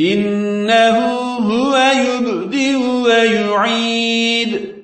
إنه هو يبدئ ويعيد.